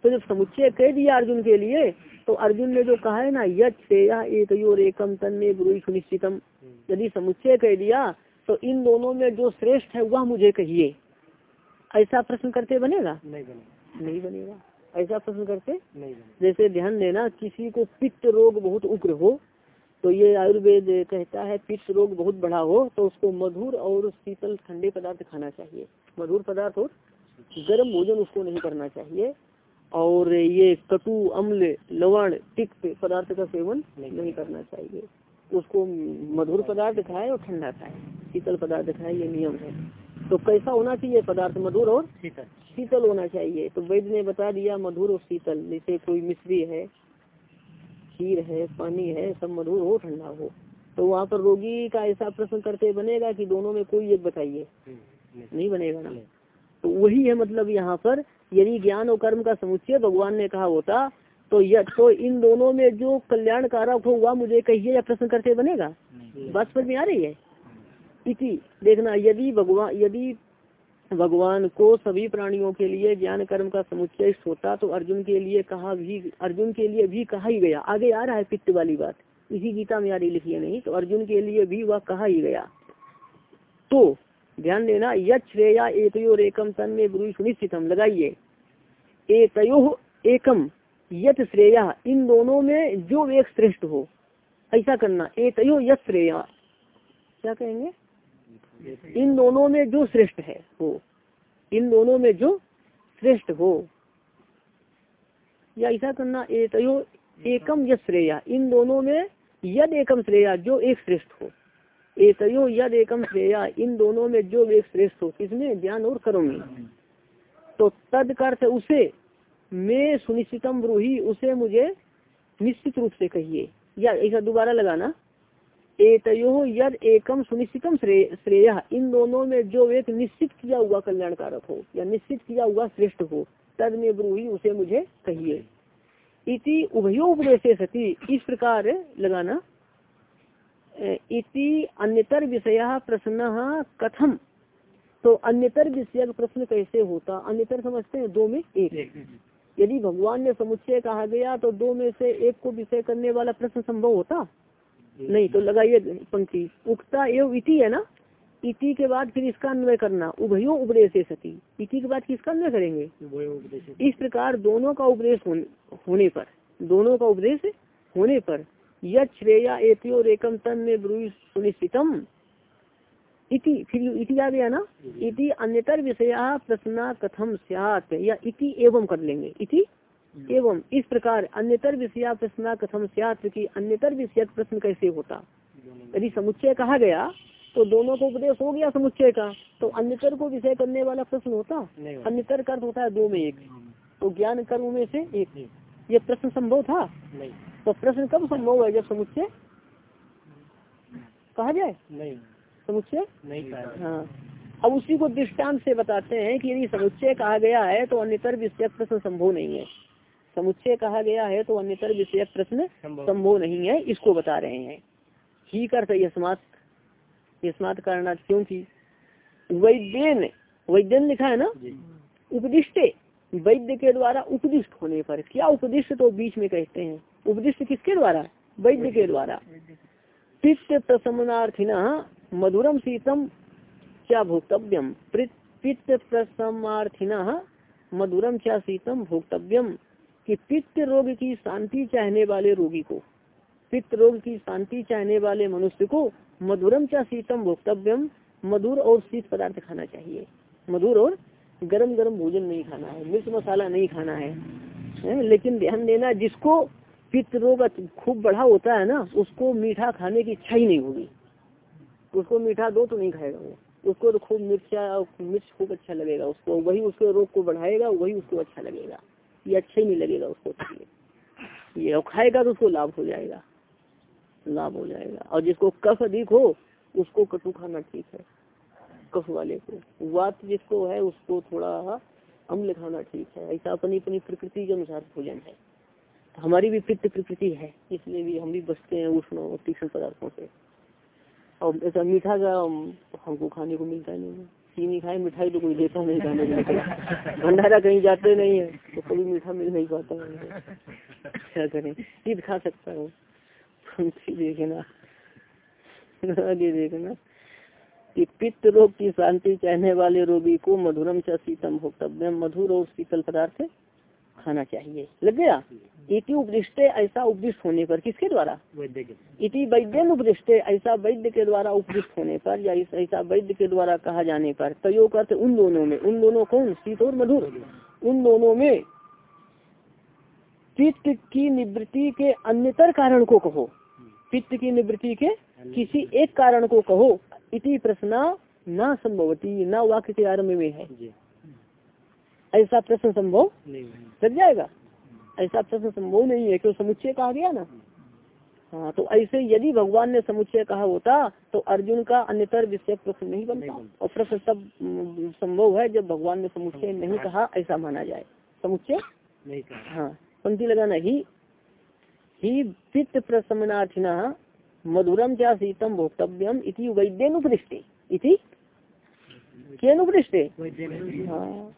तो जब समुच्चय कह दिया अर्जुन के लिए तो अर्जुन ने जो कहा है ना यथ एक और एकम तन्ने गुरु सुनिश्चितम। यदि समुच्चय कह दिया तो इन दोनों में जो श्रेष्ठ है, वह मुझे कहिए। ऐसा प्रश्न करते बनेगा? नहीं बनेगा। नहीं बनेगा। ऐसा प्रश्न करते? नहीं जैसे ध्यान देना किसी को पित्त रोग बहुत उग्र हो तो ये आयुर्वेद कहता है पित्त रोग बहुत बड़ा हो तो उसको मधुर और शीतल ठंडे पदार्थ खाना चाहिए। मधुर पदार्थ और गर्म भोजन उसको नहीं करना चाहिए। और ये कटु अम्ल लवण तिक्त पदार्थ का सेवन नहीं करना चाहिए। उसको मधुर पदार्थ खाए और ठंडा खाए। शीतल पदार्थ खाए ये नियम है। तो कैसा होना चाहिए पदार्थ? मधुर और शीतल। शीतल होना चाहिए। तो वैद्य ने बता दिया मधुर और शीतल जैसे कोई मिश्री है खीर है पानी है सब मधुर हो ठंडा हो। तो वहाँ पर रोगी का ऐसा प्रश्न करते बनेगा कि दोनों में कोई एक बताइए। नहीं बनेगा ना। तो वही है मतलब यहाँ पर यदि ज्ञान और कर्म का समुच्चय भगवान ने कहा होता तो यह तो इन दोनों में जो कल्याण कारक हो वह मुझे कहिए या प्रश्न करते बनेगा? बात समझ में आ रही है? इति। देखना, यदि भगवान यदि भगवान को सभी प्राणियों के लिए ज्ञान कर्म का समुच्चय होता तो अर्जुन के लिए कहा भी, अर्जुन के लिए भी कहा ही गया। आगे आ रहा है पित्त वाली बात। इसी गीता में रही लिखी है, नहीं? तो अर्जुन के लिए भी वह कहा ही गया। तो ध्यान देना यश्रेया एतयो एकम तन में गुरु सुनिश्चितम। लगाइए। एतयो एकम यथ श्रेया इन दोनों में जो एक श्रेष्ठ हो, ऐसा करना। एतयो यथ श्रेया क्या कहेंगे? इन दोनों में जो श्रेष्ठ है, हो। इन दोनों में जो श्रेष्ठ हो। या ऐसा करना एतयो एकम यद श्रेया। इन दोनों में यद एकम श्रेया जो एक श्रेष्ठ हो। एतयो यद एकम श्रेया। इन दोनों में जो एक श्रेष्ठ हो, किसमें? ज्ञान और कर्म में। तो तद अर्थ उसे, मैं सुनिश्चितम ब्रूही, उसे मुझे निश्चित रूप से कहिए। या ऐसा दोबारा लगाना। एतयो यद एकम सुनिश्चितम श्रेय इन दोनों में जो एक निश्चित किया हुआ कल्याणकारक हो या निश्चित किया हुआ श्रेष्ठ हो तद में ब्रूही उसे मुझे कहिए। इति उभयो उपदेश सती इस प्रकार लगाना। इति अन्यतर विषय प्रश्न कथम? तो अन्यतर विषय प्रश्न कैसे होता? अन्यतर समझते हैं दो में एक। यदि भगवान ने समुच्चय कहा गया तो दो में से एक को विषय करने वाला प्रश्न संभव होता? नहीं तो लगाइए पंक्ति। उक्ता एवं इति है ना? इति के बाद फिर इसका अन्वय करना। उभयो उपदेश सती इति के बाद किसका अन्वय करेंगे? इस प्रकार दोनों का उपदेश होने पर दोनों का उपदेश होने पर यह श्रेया एतियोर एकम तन में ब्रुई सुनिश्चितम। इति फिर इति आ गया ना? इति अन्यतर विषय प्रश्न कथम सियात? या इति एवं कर लेंगे। इति एवं इस प्रकार अन्यतर विषय प्रश्न कथम सियात की अन्यतर विषय प्रश्न कैसे होता? यदि समुच्चय कहा गया तो दोनों को उपदेश हो गया समुच्चय का तो अन्यतर को विषय करने वाला प्रश्न होता? अन्यतर का होता है दो में एक। तो ज्ञान कर्म में से एक। ये प्रश्न संभव था? तो प्रश्न कब संभव है जब समुच्चय? कहा जाए? नहीं। समुच्चय? नहीं हाँ। अब उसी को दृष्टांत से बताते हैं कि यदि समुच्चय कहा गया है तो अन्यतर विषय प्रश्न संभव नहीं है। समुच्चय कहा गया है तो अन्यतर विषय प्रश्न संभव। नहीं है इसको बता रहे हैं। ही करते यशमात यशमात कारण क्योंकि वैद्यन वैद्यन लिखा है ना? उपदिष्टे वैद्य के द्वारा उपदिष्ट होने पर। क्या उपदिष्ट तो बीच में कहते हैं? उपदिष्ट किसके द्वारा? वैद्य के द्वारा। पित्त प्रसमनार्थिना मधुरम शीतम क्या भोक्तव्यम। पित्त प्रसमार्थिना मधुरम क्या शीतम भोक्तव्यम। कि पित्त रोग की शांति चाहने वाले रोगी को पित्त रोग की शांति चाहने वाले मनुष्य को मधुरम क्या शीतम भोक्तव्यम मधुर और शीत पदार्थ खाना चाहिए। मधुर और गरम गरम भोजन नहीं खाना है मिर्च मसाला नहीं खाना है, है? लेकिन ध्यान देना जिसको पित्त रोग खूब बढ़ा होता है ना उसको मीठा खाने की इच्छा ही नहीं होगी। उसको मीठा दो तो नहीं खाएगा वो। उसको तो खूब मिर्चा मिर्च खूब अच्छा लगेगा। उसको वही उसके रोग को बढ़ाएगा वही उसको अच्छा लगेगा। ये अच्छा ही नहीं लगेगा उसको ये खाएगा तो उसको लाभ हो जाएगा। लाभ हो जाएगा। और जिसको कफ अधिक हो, उसको कटु खाना ठीक है। कफ वाले को। वात जिसको है, उसको थोड़ा अम्ल खाना ठीक है। ऐसा अपनी अपनी प्रकृति के अनुसार भोजन है। हमारी भी पित्त प्रकृति है, इसलिए भी हम भी बचते हैं उष्ण और तीक्ष्ण पदार्थों से। और ऐसा मीठा का हमको खाने को मिलता नहीं है। चीनी खाए, मिठाई तो कोई देता नहीं खाने के लिए। भंडारा कहीं जाते नहीं है तो कभी मीठा मिल नहीं पाता। है क्या करें? ईद खा सकता हूँ। देखना। ये देखना। कि पित्त रोग की शांति चाहने वाले रोगी को मधुरम च शीतम भोक्तव्य मधुर और शीतल पदार्थ खाना चाहिए। लग गया? इति उपदिष्ट ऐसा उपदिष्ट होने पर किसके द्वारा? इति वैद्य उपदिष्ट ऐसा वैद्य के द्वारा उपदिष्ट होने पर या ऐसा वैद्य के द्वारा कहा जाने पर तयो करते उन दोनों में उन दोनों कौन? शीत और मधुर। उन दोनों में पित्त की निवृत्ति के अन्यतर कारण को कहो। पित्त की निवृत्ति के किसी एक कारण को कहो। इति प्रश्न न संभवती न वाक्य के आरंभ में है। ऐसा प्रश्न संभव लग जाएगा। ऐसा प्रश्न संभव नहीं है क्यों समुच्चय कहा गया ना? हाँ तो ऐसे यदि भगवान ने समुच्चय कहा होता तो अर्जुन का अन्यतर विषय प्रश्न नहीं बनता। और प्रश्न तब संभव है जब भगवान ने समुच्चय नहीं कहा ऐसा माना जाए। समुच्चय? हाँ पंक्ति लगाना ही। ही पित्त प्रसमनार्थिना मधुरम क्या शीतम भोक्तव्यम इति वैद्यनुपृष्टे इति? केनुपृष्टे हाँ।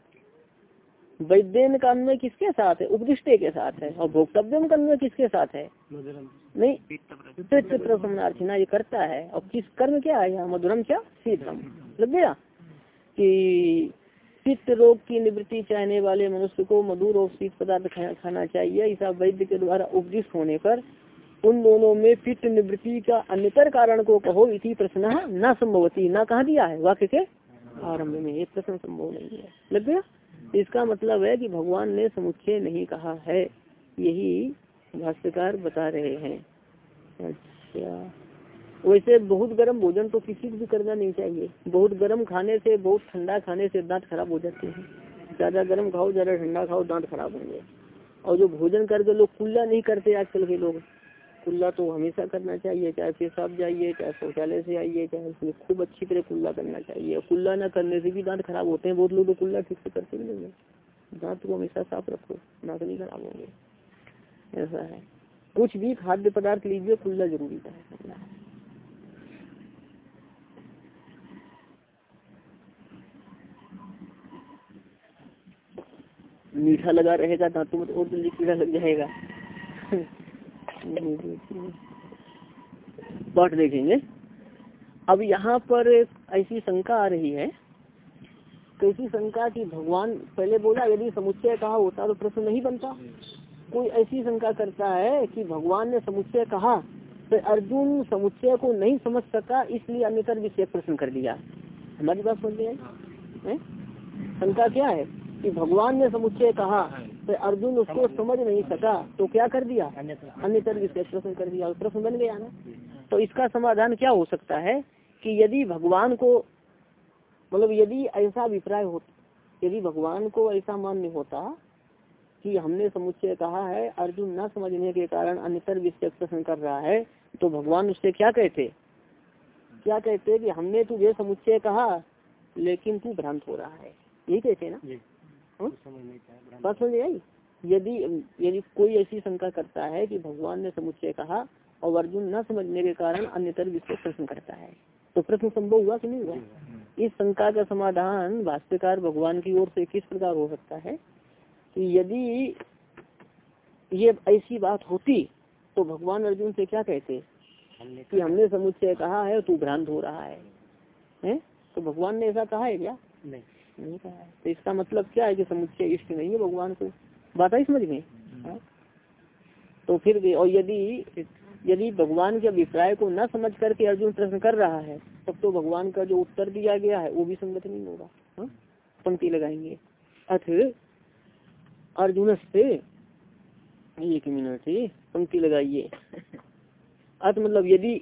वैद्यन का अन्वय किसके साथ है? उपदिष्टे के साथ है। और भोक्तव्यम का अन्वय किसके साथ है? नहीं पित्त प्रसन्नार्थिना ये करता है। और किस कर्म क्या है यहाँ? मधुरम क्या? शीतम। लग गया? कि पित्त रोग की निवृत्ति चाहने वाले मनुष्य को मधुर और शीत पदार्थ खाना चाहिए। ऐसा वैद्य के द्वारा उपदिष्ट होने पर उन दोनों में पित्त निवृत्ति का अन्यतर कारण को कहो इसी प्रश्न न संभवती। न कहा दिया है वाक्य के आरंभ में। ये प्रश्न संभव नहीं है। लग गया? इसका मतलब है कि भगवान ने समुच्चय नहीं कहा है। यही भाष्यकार बता रहे हैं। अच्छा। वैसे बहुत गर्म भोजन तो किसी को भी करना नहीं चाहिए। बहुत गर्म खाने से, बहुत ठंडा खाने से दांत खराब हो जाते हैं। ज़्यादा गर्म खाओ, ज़्यादा ठंडा खाओ, दांत खराब होंगे। और जो भोजन करके लोग कुल्ला नहीं करते आजकल के लोग खुल्ला तो हमेशा करना चाहिए, चाहे पेशाब जाइए, चाहे शौचालय से आइए, चाहे उसमें खूब अच्छी तरह खुल्ला करना चाहिए। खुल्ला ना करने से भी दांत खराब होते हैं, बहुत लोग तो खुल्ला ठीक से करते ही नहीं है। दांत को हमेशा साफ़ रखो, दांत नहीं खराब होंगे। ऐसा है। कुछ भी खाद्य पदार्थ लीजिए, खुल्ला ज़रूरी है। मीठा लगा रहेगा, दांतों में तो और जल्दी कीड़ा लग जाएगा। पाठ देखेंगे। अब यहाँ पर ऐसी शंका आ रही है कैसी शंका कि भगवान पहले बोला, यदि समुच्चय कहा होता तो प्रश्न नहीं बनता। कोई ऐसी शंका करता है कि भगवान ने समुच्चय कहा तो अर्जुन समुच्चय को नहीं समझ सका, इसलिए अन्यतर विषय प्रश्न कर दिया। हमारी बात समझ में शंका क्या है कि भगवान ने समुच्चय कहा अर्जुन उसको समझ नहीं सका तो क्या कर दिया? अन्यतर। विषय प्रश्न कर दिया प्रश्न बन गया ना? तो इसका समाधान क्या हो सकता है कि यदि भगवान को मतलब यदि ऐसा अभिप्राय हो यदि भगवान को ऐसा मान्य होता कि हमने समुच्चय कहा है अर्जुन न समझने के कारण अन्यतर विषय प्रश्न कर रहा है तो भगवान उससे क्या कहते? क्या कहते कि हमने तुझे समुच्चय कहा लेकिन तू भ्रांत हो रहा है। यही कहते ना? बात समझ आई? यदि यदि कोई ऐसी शंका करता है कि भगवान ने समुच्चय कहा और अर्जुन न समझने के कारण अन्यतर विषय प्रश्न करता है तो प्रश्न संभव हुआ कि नहीं हुआ? इस शंका का समाधान भाष्यकार भगवान की ओर से किस प्रकार हो सकता है? कि यदि ये ऐसी बात होती तो भगवान अर्जुन से क्या कहते? कि हमने समुच्चय कहा है तू भ्रांत हो रहा है। हैं? तो भगवान ने ऐसा कहा है क्या? नहीं। नहीं कहा है तो इसका मतलब क्या है कि समुच्चय इष्ट नहीं है भगवान को? बात आई समझ में? हाँ? तो फिर भी और यदि यदि भगवान के अभिप्राय को न समझ करके अर्जुन प्रश्न कर रहा है तब तो भगवान का जो उत्तर दिया गया है वो भी संगत नहीं होगा। हाँ? पंक्ति लगाएँगे। अथ अर्जुन से एक मिनट ही पंक्ति लगाइए। अथ मतलब यदि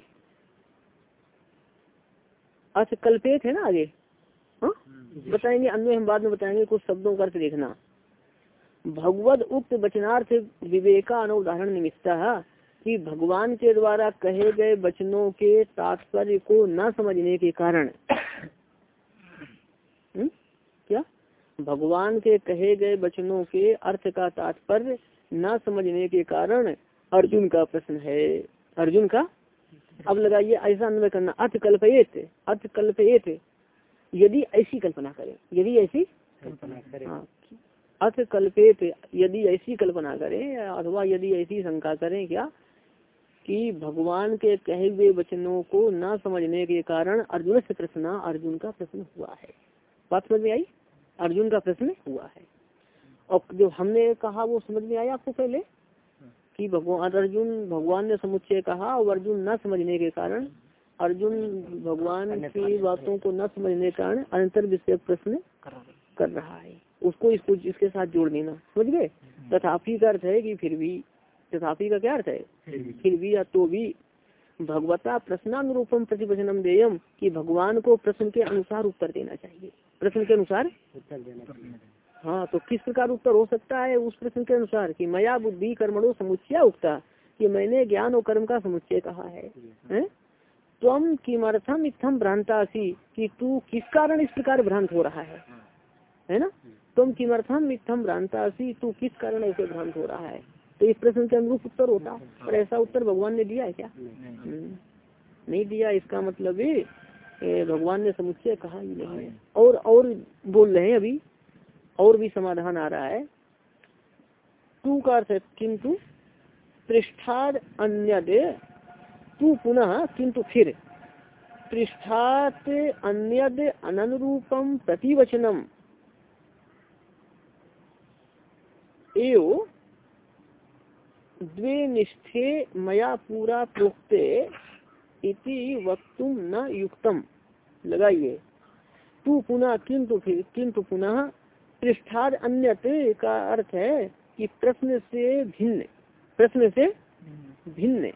अथ कल्पेत है ना आगे? बताएँगे, अन्य हम बाद में बताएँगे, कुछ शब्दों का अर्थ देखना। भगवत उक्त वचनार्थ विवेका अनुदाहरण निमित्ता कि भगवान के द्वारा कहे गए वचनों के तात्पर्य को न समझने के कारण। हम्म? क्या? भगवान के कहे गए वचनों के अर्थ का तात्पर्य न समझने के कारण अर्जुन का प्रश्न है। अर्जुन का? अब लगाइए, ऐसा अन्वय करना। अर्थ कल्पयेत अर्थ कल्पयेत। यदि ऐसी कल्पना करें यदि ऐसी कल्पना करें। हाँ अर्थ कल्पित यदि ऐसी कल्पना करें अथवा यदि ऐसी शंका करें क्या कि भगवान के कहे हुए वचनों को न समझने के कारण अर्जुन से प्रश्न अर्जुन का प्रश्न हुआ है। बात समझ में आई? अर्जुन का प्रश्न हुआ है। और जो हमने कहा वो समझ में आया आपको पहले? कि भगवान अर्जुन भगवान ने समुच्चय कहा और अर्जुन न समझने के कारण अर्जुन भगवान की बातों को न समझने के कारण अंतर विषय प्रश्न कर रहा है। उसको इसको इसके साथ जोड़ देना। समझ गए? तथापि का अर्थ है कि फिर भी तथापि का क्या अर्थ है? फिर भी। या तो भी भगवता प्रश्नानुरूपम प्रतिवचनम देयम कि भगवान को प्रश्न के अनुसार उत्तर देना चाहिए। प्रश्न के अनुसार? उत्तर देना हाँ तो किस प्रकार उत्तर हो सकता है उस प्रश्न के अनुसार? कि मया बुद्धि कर्मणो समुच्चय उगता कि मैंने ज्ञान और कर्म का समुच्चय कहा है, है? तुम किमर्थम इतम भ्रांतासी कि तू किस कारण इस प्रकार भ्रांत हो रहा है? है ना? तुम किमर्थम मिथम भ्रांतासी तू किस कारण ऐसे भ्रांत हो रहा है? तो इस प्रश्न के अनुरूप उत्तर होता और ऐसा उत्तर भगवान ने दिया है क्या? हम्म। नहीं दिया इसका मतलब भगवान ने समुच्चय कहा ही नहीं है। और और बोल रहे हैं अभी और भी समाधान आ रहा है। तू का अर्थ किंतु पृष्ठाद अन्य तू पुनः किंतु फिर। पृष्ठात अन्य अनुरूपम प्रतिवचनम। एव द्वे निष्ठे मया पूरा प्रोक्ते इति वक्तुम न युक्तम। लगाइए। तू पुनः किंतु फिर, किंतु पुनः पृष्ठाद अन्य का अर्थ है कि प्रश्न से भिन्न। प्रश्न से भिन्न।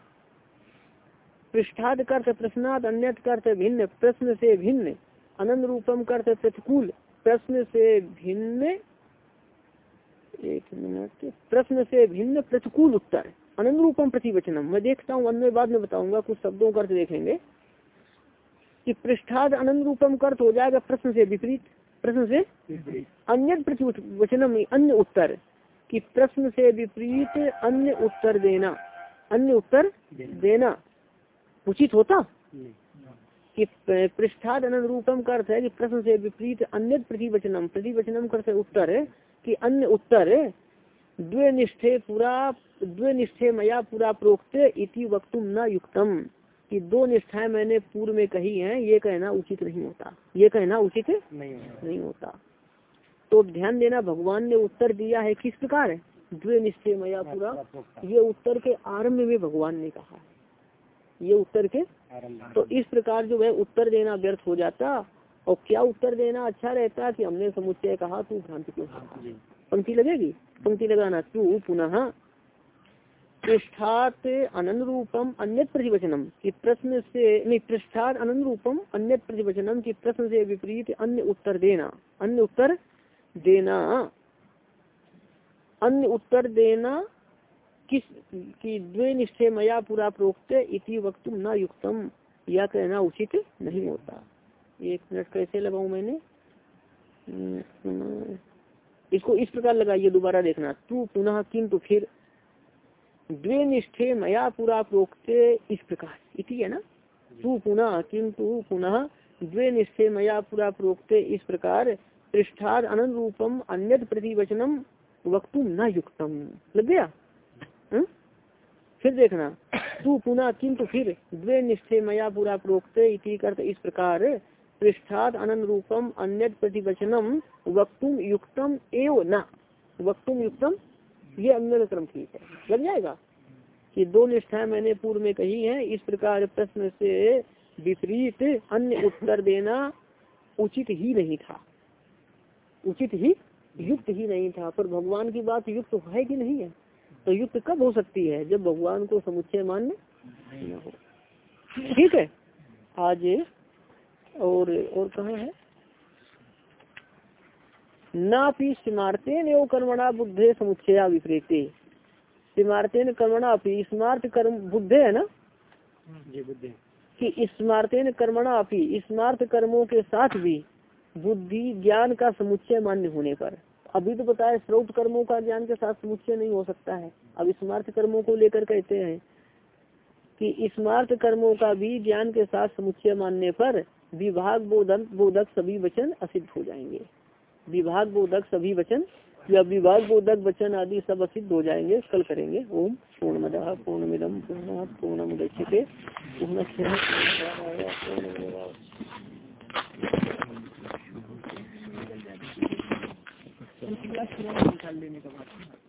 पृष्ठाद अर्थ प्रश्नाद अन्य अर्थ भिन्न, प्रश्न से भिन्न, अनंत रूपम अर्थ प्रतिकूल, प्रश्न से भिन्न, एक मिनट, प्रश्न से भिन्न, प्रतिकूल उत्तर, अनंत रूपम प्रतिवचनम। मैं देखता हूँ, अन्य बाद में बताऊँगा, कुछ शब्दों का अर्थ देखेंगे। कि पृष्ठाद अनंत रूपम का अर्थ हो जाएगा, प्रश्न से विपरीत, प्रश्न से अन्य प्रतिवचनम, अन्य उत्तर। कि प्रश्न से विपरीत, अन्य उत्तर देना, अन्य उत्तर देना। उचित होता? कि पृष्ठाद अनंत रूपम का अर्थ है कि प्रश्न से विपरीत अन्य प्रतिवचनम प्रतिवचनम कर उत्तर कि अन्य उत्तर द्वे निष्ठे पूरा द्वे निष्ठे मया पूरा प्रोक्त इति वक्तुम न युक्तम। कि दो निष्ठाएँ मैंने पूर्व में कही हैं ये कहना उचित नहीं होता। ये कहना उचित नहीं नहीं होता। तो ध्यान देना भगवान ने उत्तर दिया है किस प्रकार? द्वे निश्चय मया पूरा। ये उत्तर के आरंभ में भगवान ने कहा है। ये उत्तर के? तो इस प्रकार जो है उत्तर देना व्यर्थ हो जाता और क्या उत्तर देना अच्छा रहता कि हमने समुच्चय कहा तू भ्रांति क्यों पंक्ति लगेगी? पंक्ति लगाना तू पुनः। पृष्ठात अनंत रूपम अन्य प्रतिवचनम की प्रश्न से नहीं पृष्ठात अनंत रूपम अन्य प्रतिवचनम की प्रश्न से विपरीत अन्य उत्तर देना। अन्य उत्तर देना। अन्य उत्तर देना किस की द्वे निश्चय मया पूरा प्रोक्त इति वक्तुम न युक्तम। या कहना उचित नहीं होता। एक मिनट कैसे लगाऊ मैंने? इसको इस प्रकार लगाइए दोबारा देखना। तू पुनः किंतु फिर द्वे निष्ठे मया पूरा प्रोक्त इस प्रकार। इति है ना? तू पुनः किंतु पुनः द्वे निष्ठे मया पूरा प्रोक्त इस प्रकार पृष्ठाद अनंत रूपम अन्य प्रतिवचनम वक्तुम न युक्तम। लग गया? फिर देखना, तू पुनः किंतु फिर द्वे निष्ठे मया पूरा प्रोक्त करते इस प्रकार पृष्ठाद अनंत रूपम अन्य प्रतिवचनम वक्तुम युक्तम एव न। वक्तुम युक्तम, ये अन्य क्रम ठीक है। लग जाएगा? कि दो निष्ठाएँ मैंने पूर्व में कही है, इस प्रकार प्रश्न से विपरीत अन्य उत्तर देना उचित ही नहीं था। उचित ही, युक्त ही नहीं था। पर भगवान की बात युक्त है कि नहीं है? तो युक्त कब हो सकती है? जब भगवान को समुच्चय मान्य न हो। ठीक है। आज और और कहा है? ना नापी स्मार्तेन एवं कर्मणा बुद्धे समुच्चया विपरीते। स्मार्तेन कर्मणा अपनी स्मार्त कर्म बुद्धे है ना? जी बुद्धि कि स्मार्तेन कर्मणा अपनी स्मार्त कर्मों के साथ भी बुद्धि ज्ञान का समुच्चय मान्य होने पर। अभी तो बताया, श्रोत कर्मों का ज्ञान के साथ समुच्चय नहीं हो सकता है। अब स्मार्थ कर्मों को लेकर कहते हैं कि स्मार्थ कर्मों का भी ज्ञान के साथ समुच्चय मानने पर विभाग बोधक बोधक सभी वचन असिद्ध हो जाएँगे। विभाग बोधक सभी वचन, या विभाग बोधक वचन आदि सब असिद्ध हो जाएँगे, कल करेंगे। ओम पूर्ण मद पूर्ण मिदम पूर्ण पूर्ण मुदच्यते पूर्ण निकाल लेने का बात